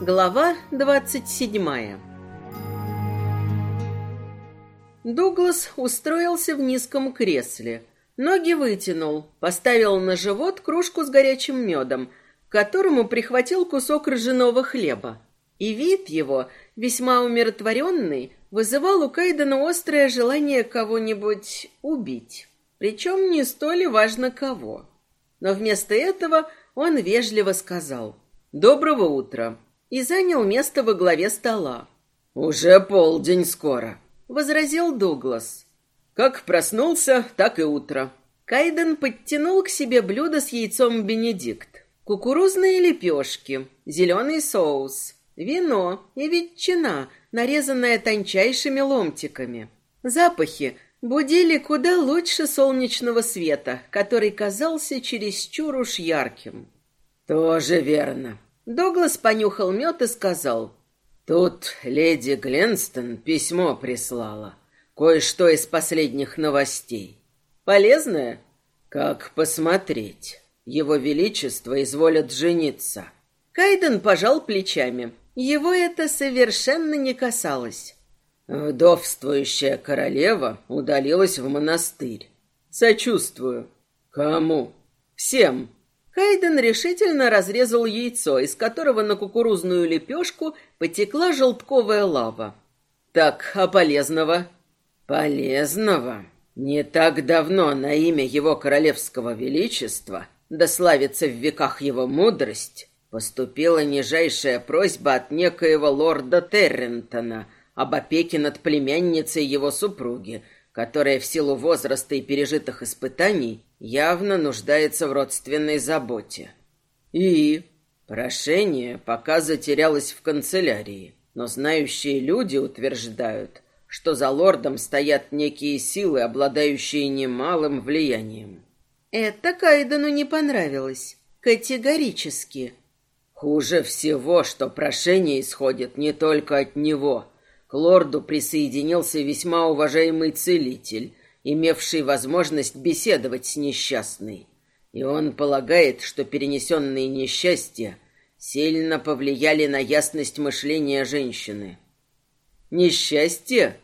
Глава двадцать седьмая Дуглас устроился в низком кресле. Ноги вытянул, поставил на живот кружку с горячим медом, к которому прихватил кусок ржаного хлеба. И вид его, весьма умиротворенный, вызывал у Кайдена острое желание кого-нибудь убить. Причем не столь важно кого. Но вместо этого он вежливо сказал «Доброго утра» и занял место во главе стола. «Уже полдень скоро», — возразил Дуглас. «Как проснулся, так и утро». Кайден подтянул к себе блюдо с яйцом Бенедикт, кукурузные лепешки, зеленый соус, вино и ветчина, нарезанная тончайшими ломтиками. Запахи будили куда лучше солнечного света, который казался чересчур уж ярким. «Тоже верно». Доглас понюхал мед и сказал, «Тут леди Гленстон письмо прислала. Кое-что из последних новостей. Полезное? Как посмотреть. Его Величество изволят жениться». Кайден пожал плечами. Его это совершенно не касалось. Вдовствующая королева удалилась в монастырь. Сочувствую. Кому? Всем. Кайден решительно разрезал яйцо, из которого на кукурузную лепешку потекла желтковая лава. Так, а полезного? Полезного? Не так давно на имя его королевского величества, да славится в веках его мудрость, поступила нижайшая просьба от некоего лорда Террентона — об опеке над племянницей его супруги, которая в силу возраста и пережитых испытаний явно нуждается в родственной заботе. И прошение пока затерялось в канцелярии, но знающие люди утверждают, что за лордом стоят некие силы, обладающие немалым влиянием. Это Кайдену не понравилось. Категорически. Хуже всего, что прошение исходит не только от него, к лорду присоединился весьма уважаемый целитель, имевший возможность беседовать с несчастной. И он полагает, что перенесенные несчастья сильно повлияли на ясность мышления женщины. Несчастье?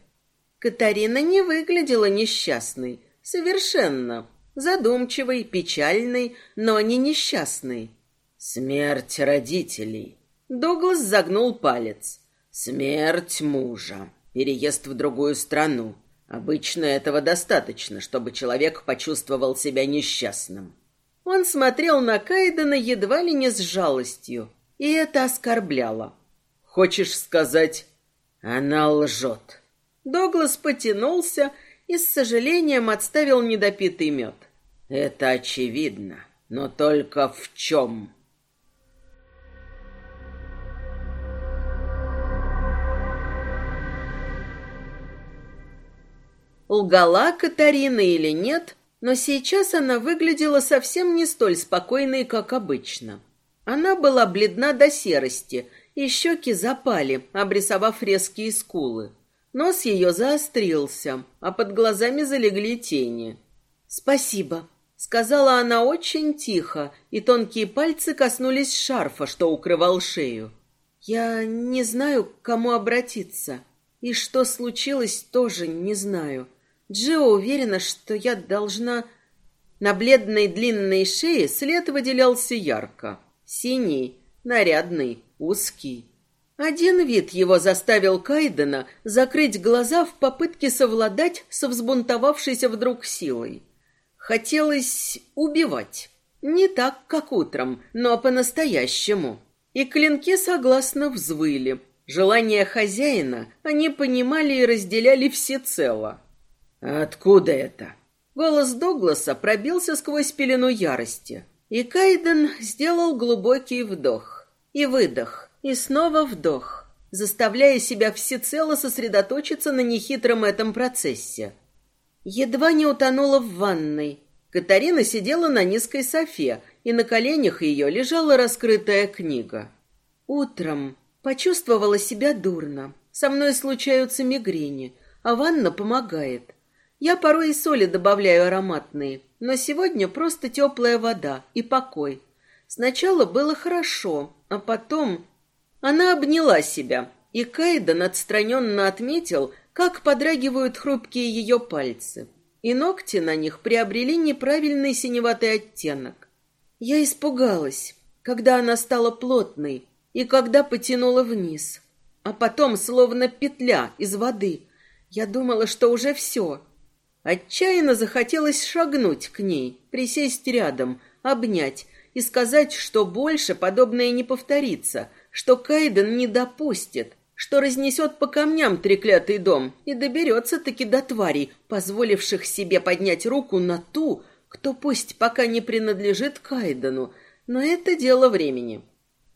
Катарина не выглядела несчастной. Совершенно. Задумчивой, печальной, но не несчастной. Смерть родителей. Дуглас загнул палец. Смерть мужа, переезд в другую страну. Обычно этого достаточно, чтобы человек почувствовал себя несчастным. Он смотрел на Кайдена едва ли не с жалостью, и это оскорбляло. «Хочешь сказать, она лжет?» Доглас потянулся и с сожалением отставил недопитый мед. «Это очевидно, но только в чем?» Лгала Катарина или нет, но сейчас она выглядела совсем не столь спокойной, как обычно. Она была бледна до серости, и щеки запали, обрисовав резкие скулы. Нос ее заострился, а под глазами залегли тени. «Спасибо», — сказала она очень тихо, и тонкие пальцы коснулись шарфа, что укрывал шею. «Я не знаю, к кому обратиться, и что случилось, тоже не знаю. Джио уверена, что я должна... На бледной длинной шее след выделялся ярко. Синий, нарядный, узкий. Один вид его заставил Кайдена закрыть глаза в попытке совладать со взбунтовавшейся вдруг силой. Хотелось убивать. Не так, как утром, но по-настоящему. И клинки согласно взвыли. Желание хозяина они понимали и разделяли всецело. «Откуда это?» Голос Дугласа пробился сквозь пелену ярости, и Кайден сделал глубокий вдох и выдох, и снова вдох, заставляя себя всецело сосредоточиться на нехитром этом процессе. Едва не утонула в ванной. Катарина сидела на низкой софе, и на коленях ее лежала раскрытая книга. Утром почувствовала себя дурно. Со мной случаются мигрени, а ванна помогает. Я порой и соли добавляю ароматные, но сегодня просто теплая вода и покой. Сначала было хорошо, а потом... Она обняла себя, и Кайден отстраненно отметил, как подрагивают хрупкие ее пальцы, и ногти на них приобрели неправильный синеватый оттенок. Я испугалась, когда она стала плотной и когда потянула вниз, а потом словно петля из воды. Я думала, что уже все. Отчаянно захотелось шагнуть к ней, присесть рядом, обнять и сказать, что больше подобное не повторится, что Кайден не допустит, что разнесет по камням треклятый дом и доберется-таки до тварей, позволивших себе поднять руку на ту, кто пусть пока не принадлежит Кайдену, но это дело времени.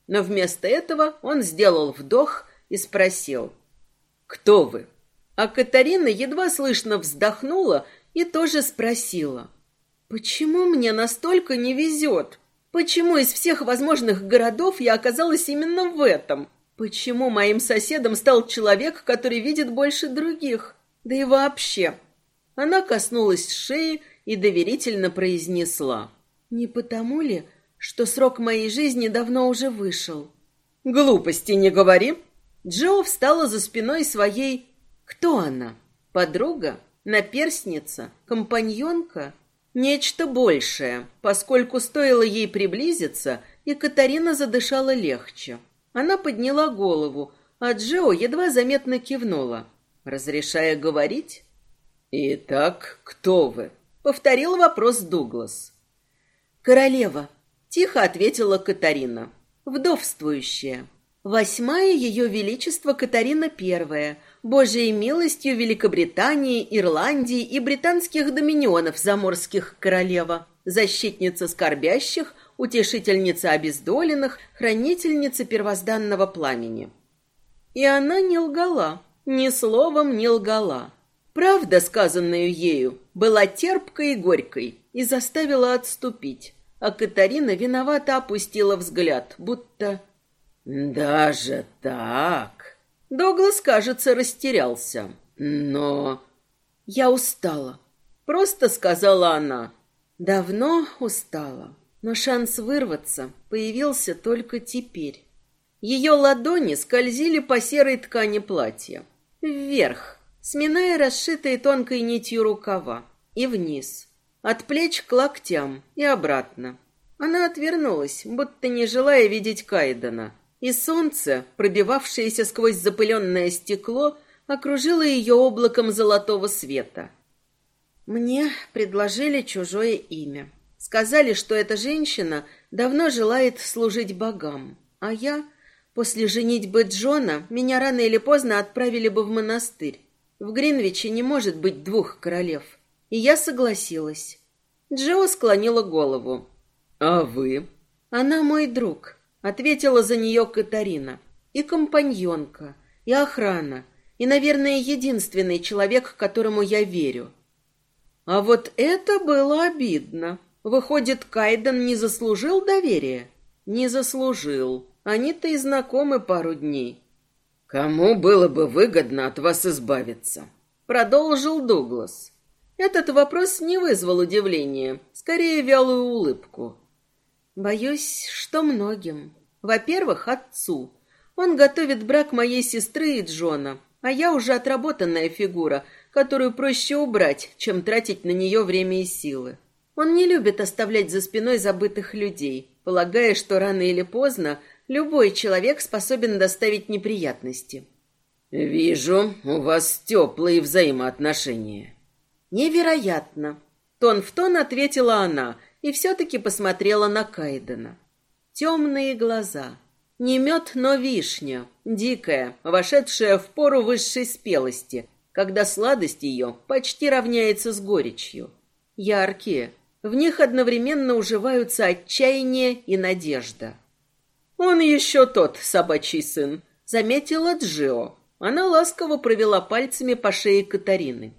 Но вместо этого он сделал вдох и спросил, «Кто вы?» А Катарина едва слышно вздохнула и тоже спросила, «Почему мне настолько не везет? Почему из всех возможных городов я оказалась именно в этом?» Почему моим соседом стал человек, который видит больше других? Да и вообще. Она коснулась шеи и доверительно произнесла. Не потому ли, что срок моей жизни давно уже вышел? Глупости не говори. Джо встала за спиной своей... Кто она? Подруга? Наперсница? Компаньонка? Нечто большее, поскольку стоило ей приблизиться, и Катарина задышала легче. Она подняла голову, а Джо едва заметно кивнула, разрешая говорить. «Итак, кто вы?» — повторил вопрос Дуглас. «Королева», — тихо ответила Катарина, — «вдовствующая. Восьмая ее величество Катарина Первая, Божьей милостью Великобритании, Ирландии и британских доминионов заморских королева, защитница скорбящих, утешительница обездоленных, хранительница первозданного пламени. И она не лгала, ни словом не лгала. Правда, сказанная ею, была терпкой и горькой и заставила отступить, а Катарина виновато опустила взгляд, будто... «Даже так?» Доглас, кажется, растерялся. «Но...» «Я устала», — просто сказала она. «Давно устала» но шанс вырваться появился только теперь. Ее ладони скользили по серой ткани платья. Вверх, сминая расшитые тонкой нитью рукава, и вниз, от плеч к локтям и обратно. Она отвернулась, будто не желая видеть Кайдена, и солнце, пробивавшееся сквозь запыленное стекло, окружило ее облаком золотого света. Мне предложили чужое имя. Сказали, что эта женщина давно желает служить богам, а я, после женитьбы Джона, меня рано или поздно отправили бы в монастырь. В Гринвиче не может быть двух королев. И я согласилась. Джо склонила голову. «А вы?» «Она мой друг», — ответила за нее Катарина. «И компаньонка, и охрана, и, наверное, единственный человек, которому я верю». А вот это было обидно. Выходит, Кайден не заслужил доверия? Не заслужил. Они-то и знакомы пару дней. Кому было бы выгодно от вас избавиться? Продолжил Дуглас. Этот вопрос не вызвал удивления, скорее вялую улыбку. Боюсь, что многим. Во-первых, отцу. Он готовит брак моей сестры и Джона, а я уже отработанная фигура, которую проще убрать, чем тратить на нее время и силы. Он не любит оставлять за спиной забытых людей, полагая, что рано или поздно любой человек способен доставить неприятности. «Вижу, у вас теплые взаимоотношения». «Невероятно!» Тон в тон ответила она и все-таки посмотрела на Кайдена. Темные глаза. Не мед, но вишня. Дикая, вошедшая в пору высшей спелости, когда сладость ее почти равняется с горечью. Яркие, в них одновременно уживаются отчаяние и надежда. «Он еще тот собачий сын», — заметила Джио. Она ласково провела пальцами по шее Катарины.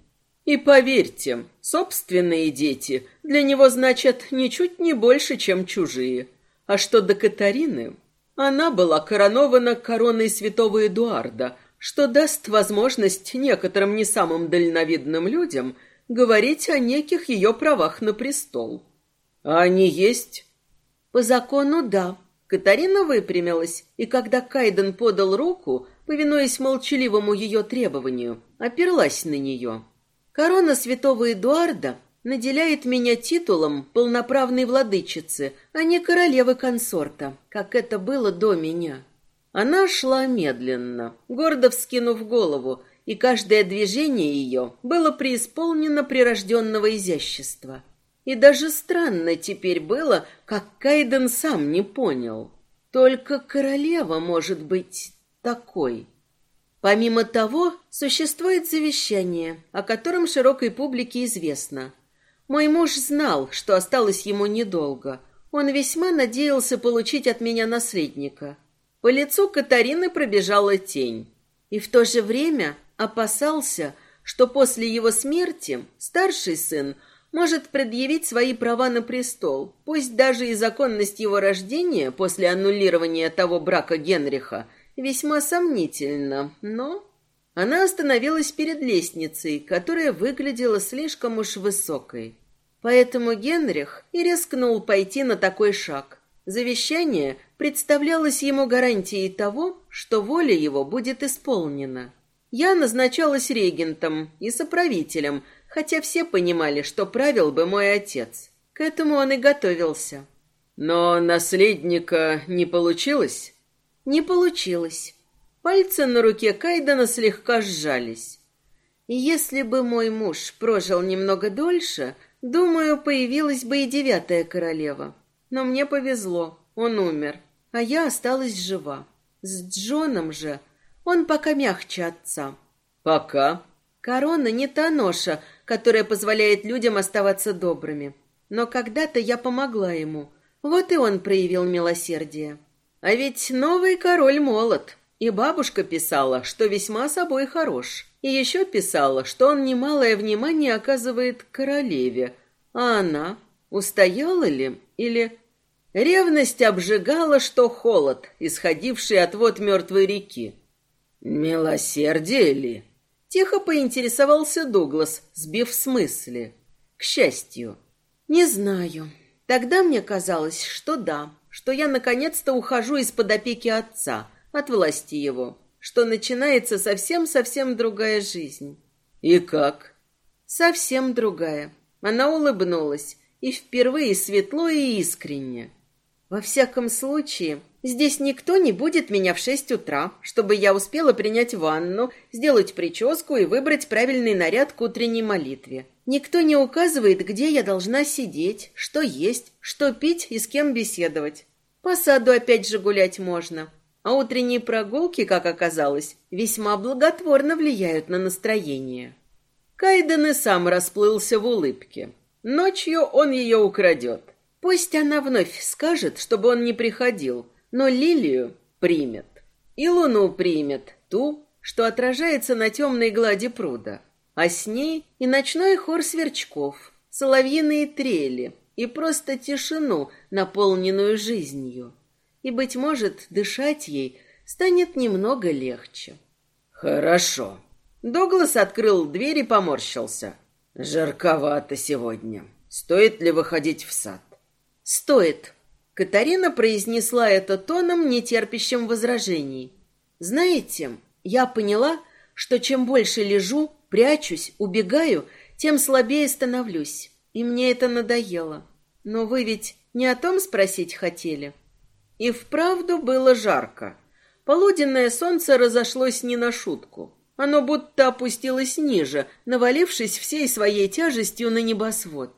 «И поверьте, собственные дети для него значат ничуть не больше, чем чужие. А что до Катарины, она была коронована короной святого Эдуарда, что даст возможность некоторым не самым дальновидным людям — говорить о неких ее правах на престол. А они есть? По закону, да. Катарина выпрямилась, и когда Кайден подал руку, повинуясь молчаливому ее требованию, оперлась на нее. Корона святого Эдуарда наделяет меня титулом полноправной владычицы, а не королевы-консорта, как это было до меня. Она шла медленно, гордо вскинув голову, и каждое движение ее было преисполнено прирожденного изящества. И даже странно теперь было, как Кайден сам не понял. Только королева может быть такой. Помимо того, существует завещание, о котором широкой публике известно. Мой муж знал, что осталось ему недолго. Он весьма надеялся получить от меня наследника. По лицу Катарины пробежала тень. И в то же время опасался, что после его смерти старший сын может предъявить свои права на престол, пусть даже и законность его рождения после аннулирования того брака Генриха весьма сомнительна, но... Она остановилась перед лестницей, которая выглядела слишком уж высокой. Поэтому Генрих и рискнул пойти на такой шаг. Завещание представлялось ему гарантией того, что воля его будет исполнена. Я назначалась регентом и соправителем, хотя все понимали, что правил бы мой отец. К этому он и готовился. Но наследника не получилось? Не получилось. Пальцы на руке Кайдана слегка сжались. Если бы мой муж прожил немного дольше, думаю, появилась бы и девятая королева. Но мне повезло, он умер, а я осталась жива. С Джоном же он пока мягче отца. Пока. Корона не та ноша, которая позволяет людям оставаться добрыми. Но когда-то я помогла ему. Вот и он проявил милосердие. А ведь новый король молод. И бабушка писала, что весьма собой хорош. И еще писала, что он немалое внимание оказывает королеве. А она устояла ли или... Ревность обжигала, что холод, исходивший от вод мертвой реки. «Милосердие ли?» Тихо поинтересовался Дуглас, сбив с мысли. К счастью. Не знаю. Тогда мне казалось, что да, что я наконец-то ухожу из-под опеки отца, от власти его, что начинается совсем-совсем другая жизнь. И как? Совсем другая. Она улыбнулась, и впервые светло и искренне. Во всяком случае, здесь никто не будет меня в шесть утра, чтобы я успела принять ванну, сделать прическу и выбрать правильный наряд к утренней молитве. Никто не указывает, где я должна сидеть, что есть, что пить и с кем беседовать. По саду опять же гулять можно. А утренние прогулки, как оказалось, весьма благотворно влияют на настроение. Кайден и сам расплылся в улыбке. Ночью он ее украдет. Пусть она вновь скажет, чтобы он не приходил, но лилию примет. И луну примет, ту, что отражается на темной глади пруда. А с ней и ночной хор сверчков, соловьиные трели и просто тишину, наполненную жизнью. И, быть может, дышать ей станет немного легче. «Хорошо». Доглас открыл дверь и поморщился. «Жарковато сегодня. Стоит ли выходить в сад?» «Стоит!» Катарина произнесла это тоном, нетерпящим возражений. «Знаете, я поняла, что чем больше лежу, прячусь, убегаю, тем слабее становлюсь. И мне это надоело. Но вы ведь не о том спросить хотели?» И вправду было жарко. Полуденное солнце разошлось не на шутку. Оно будто опустилось ниже, навалившись всей своей тяжестью на небосвод.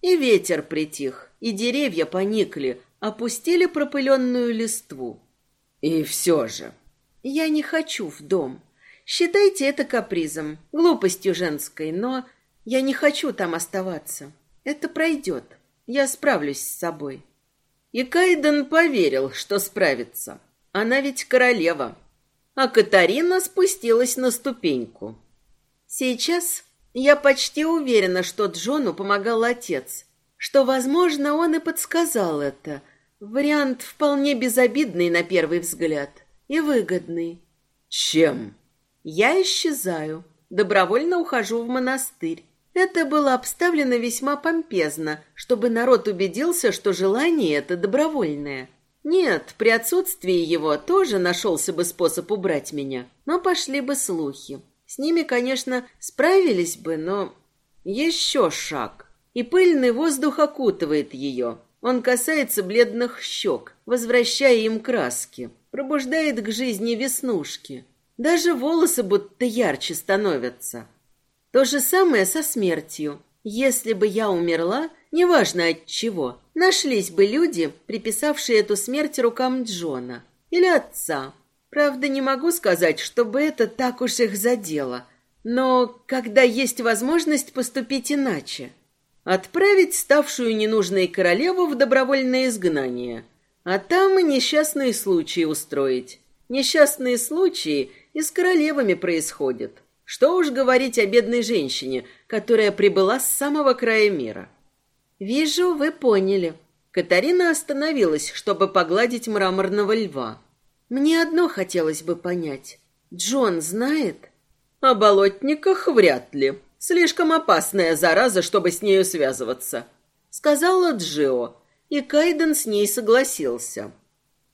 И ветер притих, и деревья поникли, опустили пропыленную листву. И все же... Я не хочу в дом. Считайте это капризом, глупостью женской, но я не хочу там оставаться. Это пройдет. Я справлюсь с собой. И Кайден поверил, что справится. Она ведь королева. А Катарина спустилась на ступеньку. Сейчас я почти уверена, что Джону помогал отец, что, возможно, он и подсказал это. Вариант вполне безобидный на первый взгляд и выгодный. Чем? Я исчезаю, добровольно ухожу в монастырь. Это было обставлено весьма помпезно, чтобы народ убедился, что желание это добровольное. Нет, при отсутствии его тоже нашелся бы способ убрать меня, но пошли бы слухи. С ними, конечно, справились бы, но... Еще шаг. И пыльный воздух окутывает ее. Он касается бледных щек, возвращая им краски, пробуждает к жизни веснушки. Даже волосы будто ярче становятся. То же самое со смертью. Если бы я умерла, неважно от чего, нашлись бы люди, приписавшие эту смерть рукам Джона или отца. Правда, не могу сказать, чтобы это так уж их задело. Но когда есть возможность поступить иначе? Отправить ставшую ненужной королеву в добровольное изгнание, а там и несчастные случаи устроить. Несчастные случаи и с королевами происходят. Что уж говорить о бедной женщине, которая прибыла с самого края мира. «Вижу, вы поняли». Катарина остановилась, чтобы погладить мраморного льва. «Мне одно хотелось бы понять. Джон знает?» «О болотниках вряд ли. Слишком опасная зараза, чтобы с нею связываться», — сказала Джио, и Кайден с ней согласился.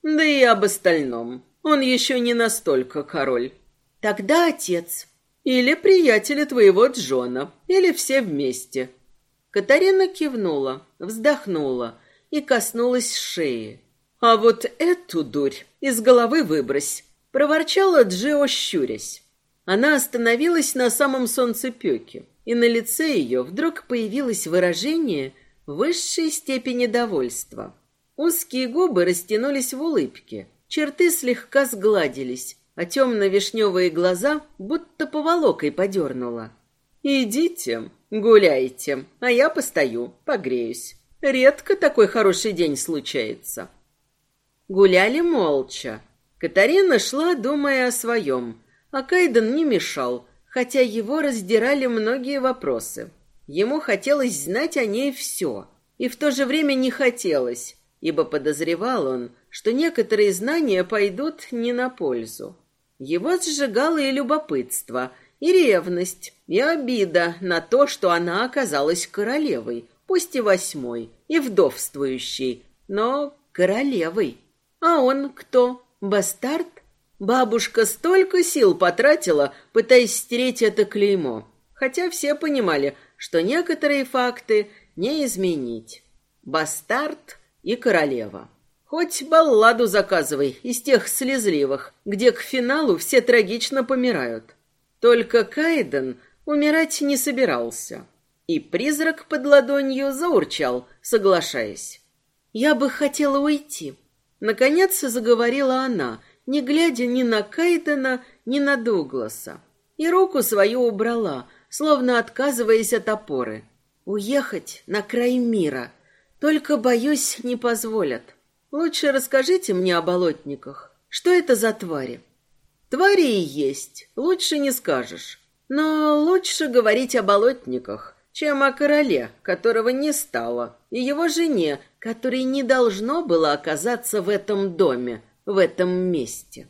«Да и об остальном. Он еще не настолько король». «Тогда отец», или приятеля твоего Джона, или все вместе. Катарина кивнула, вздохнула и коснулась шеи. А вот эту дурь из головы выбрось, проворчала Джио, щурясь. Она остановилась на самом солнцепёке, и на лице ее вдруг появилось выражение высшей степени довольства. Узкие губы растянулись в улыбке, черты слегка сгладились, а темно-вишневые глаза будто поволокой подернула. «Идите, гуляйте, а я постою, погреюсь. Редко такой хороший день случается». Гуляли молча. Катарина шла, думая о своем, а Кайден не мешал, хотя его раздирали многие вопросы. Ему хотелось знать о ней все, и в то же время не хотелось, ибо подозревал он, что некоторые знания пойдут не на пользу. Его сжигало и любопытство, и ревность, и обида на то, что она оказалась королевой, пусть и восьмой, и вдовствующей, но королевой. А он кто? Бастард? Бабушка столько сил потратила, пытаясь стереть это клеймо, хотя все понимали, что некоторые факты не изменить. Бастард и королева. Хоть балладу заказывай из тех слезливых, где к финалу все трагично помирают. Только Кайден умирать не собирался. И призрак под ладонью заурчал, соглашаясь. «Я бы хотела уйти». Наконец заговорила она, не глядя ни на Кайдена, ни на Дугласа. И руку свою убрала, словно отказываясь от опоры. «Уехать на край мира. Только, боюсь, не позволят». Лучше расскажите мне о болотниках. Что это за твари? Твари и есть, лучше не скажешь. Но лучше говорить о болотниках, чем о короле, которого не стало, и его жене, которой не должно было оказаться в этом доме, в этом месте.